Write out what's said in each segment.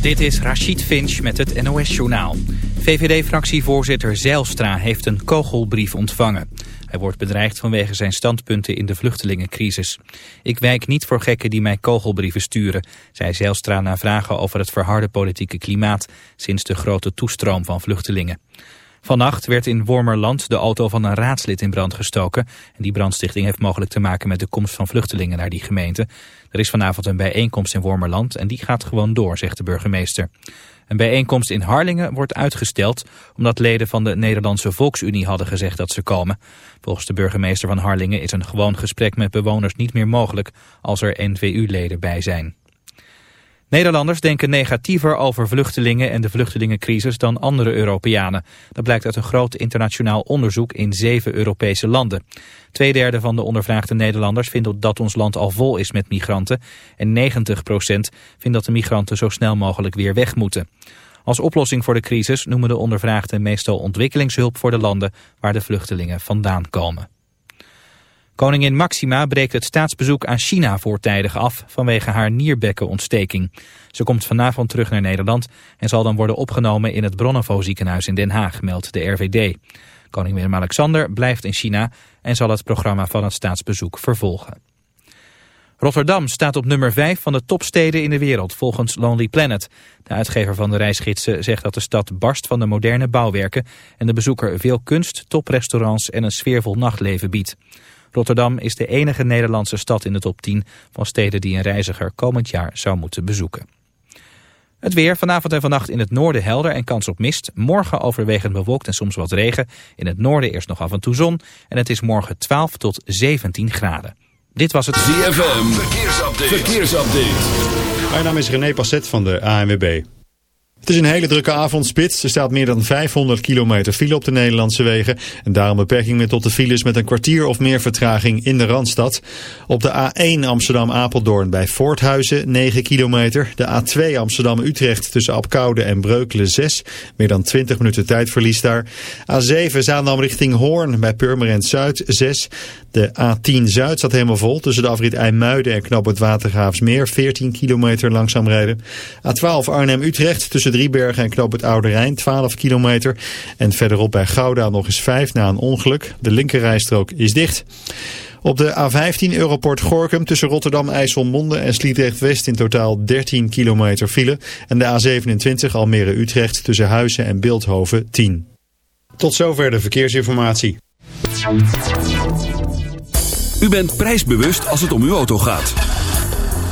Dit is Rachid Finch met het NOS-journaal. VVD-fractievoorzitter Zeilstra heeft een kogelbrief ontvangen. Hij wordt bedreigd vanwege zijn standpunten in de vluchtelingencrisis. Ik wijk niet voor gekken die mij kogelbrieven sturen, zei Zeilstra na vragen over het verharde politieke klimaat sinds de grote toestroom van vluchtelingen. Vannacht werd in Wormerland de auto van een raadslid in brand gestoken. En die brandstichting heeft mogelijk te maken met de komst van vluchtelingen naar die gemeente. Er is vanavond een bijeenkomst in Wormerland en die gaat gewoon door, zegt de burgemeester. Een bijeenkomst in Harlingen wordt uitgesteld omdat leden van de Nederlandse Volksunie hadden gezegd dat ze komen. Volgens de burgemeester van Harlingen is een gewoon gesprek met bewoners niet meer mogelijk als er NVU-leden bij zijn. Nederlanders denken negatiever over vluchtelingen en de vluchtelingencrisis dan andere Europeanen. Dat blijkt uit een groot internationaal onderzoek in zeven Europese landen. Tweederde van de ondervraagde Nederlanders vindt dat ons land al vol is met migranten. En 90 procent vindt dat de migranten zo snel mogelijk weer weg moeten. Als oplossing voor de crisis noemen de ondervraagden meestal ontwikkelingshulp voor de landen waar de vluchtelingen vandaan komen. Koningin Maxima breekt het staatsbezoek aan China voortijdig af vanwege haar nierbekkenontsteking. Ze komt vanavond terug naar Nederland en zal dan worden opgenomen in het Bronnenvo ziekenhuis in Den Haag, meldt de RVD. Koning Willem-Alexander blijft in China en zal het programma van het staatsbezoek vervolgen. Rotterdam staat op nummer 5 van de topsteden in de wereld, volgens Lonely Planet. De uitgever van de reisgidsen zegt dat de stad barst van de moderne bouwwerken... en de bezoeker veel kunst, toprestaurants en een sfeervol nachtleven biedt. Rotterdam is de enige Nederlandse stad in de top 10 van steden die een reiziger komend jaar zou moeten bezoeken. Het weer vanavond en vannacht in het noorden helder en kans op mist. Morgen overwegend bewolkt en soms wat regen. In het noorden eerst nog af en toe zon. En het is morgen 12 tot 17 graden. Dit was het ZFM. Verkeersupdate. Verkeersupdate. Mijn naam is René Passet van de ANWB. Het is een hele drukke avondspits. Er staat meer dan 500 kilometer file op de Nederlandse wegen. En daarom beperking met tot de files met een kwartier of meer vertraging in de Randstad. Op de A1 Amsterdam-Apeldoorn bij Voorthuizen 9 kilometer. De A2 Amsterdam-Utrecht tussen Apkoude en Breukelen 6. Meer dan 20 minuten tijdverlies daar. A7 Zaandam richting Hoorn bij Purmerend Zuid 6. De A10 Zuid staat helemaal vol tussen de afrit IJmuiden en Knoop het Watergraafsmeer. 14 kilometer langzaam rijden. A12 Arnhem-Utrecht tussen Driebergen en Knoop het Oude Rijn 12 kilometer. En verderop bij Gouda nog eens 5 na een ongeluk. De linkerrijstrook is dicht. Op de A15 Europort Gorkum tussen Rotterdam, IJsselmonde en Sliedrecht-West in totaal 13 kilometer file. En de A27 Almere-Utrecht tussen Huizen en Beeldhoven 10. Tot zover de verkeersinformatie. U bent prijsbewust als het om uw auto gaat.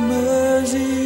mercy.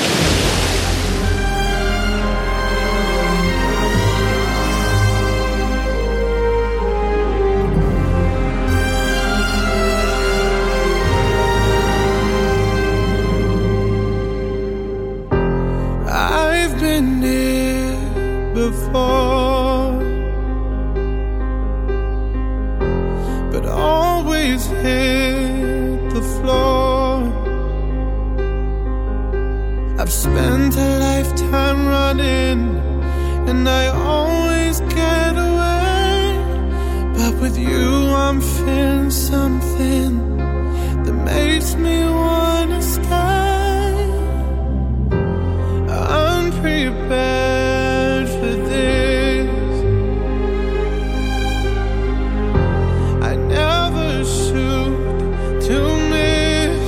prepared for this. I never shoot to miss,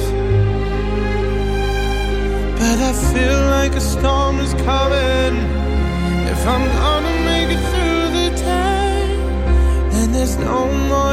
but I feel like a storm is coming. If I'm gonna make it through the day, then there's no more.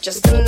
Just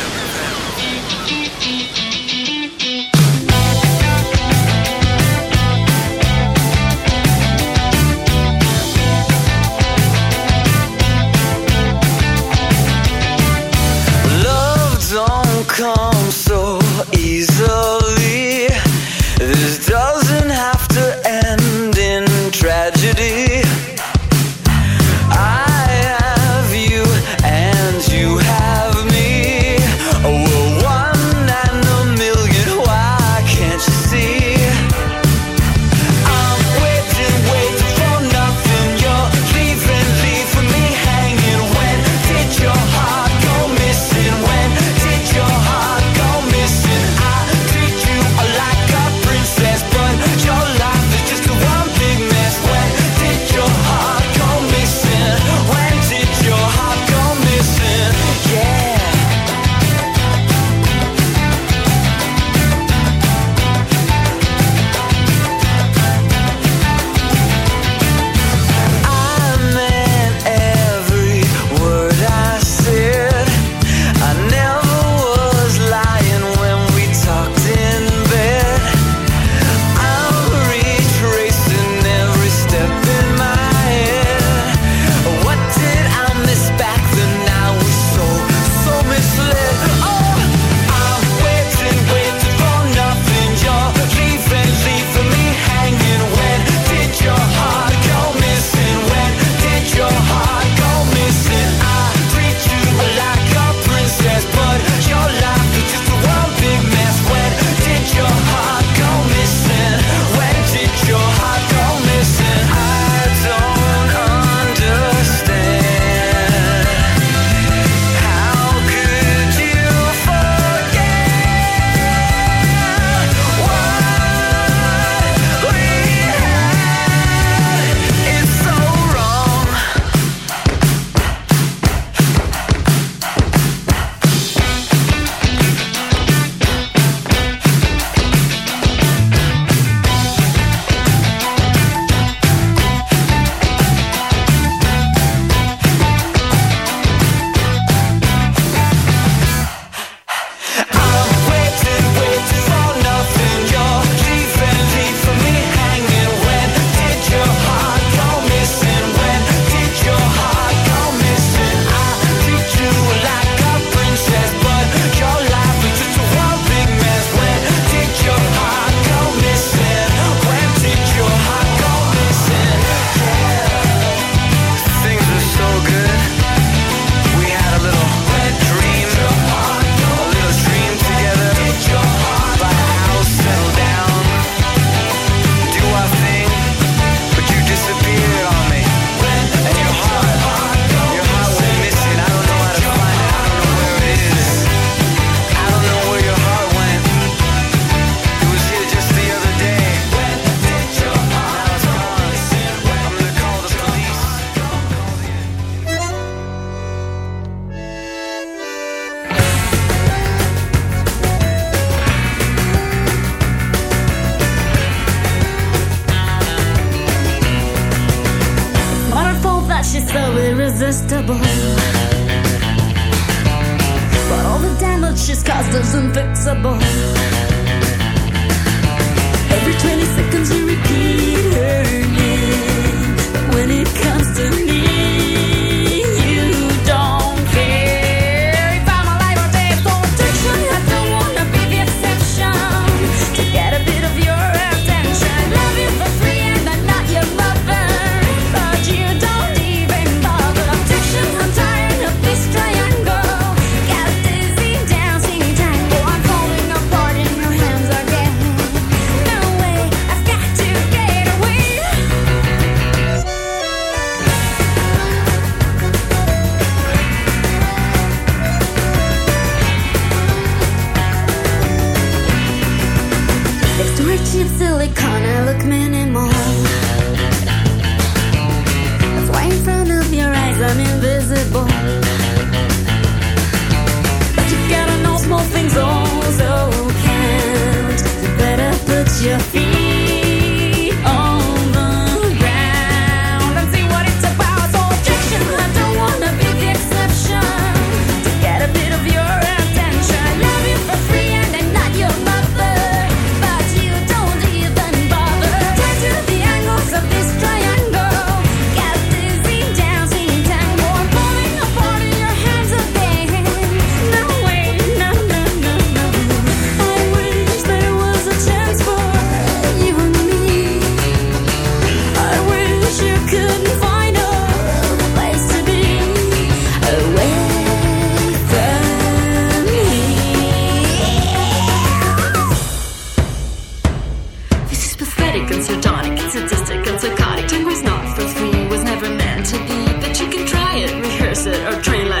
or train line.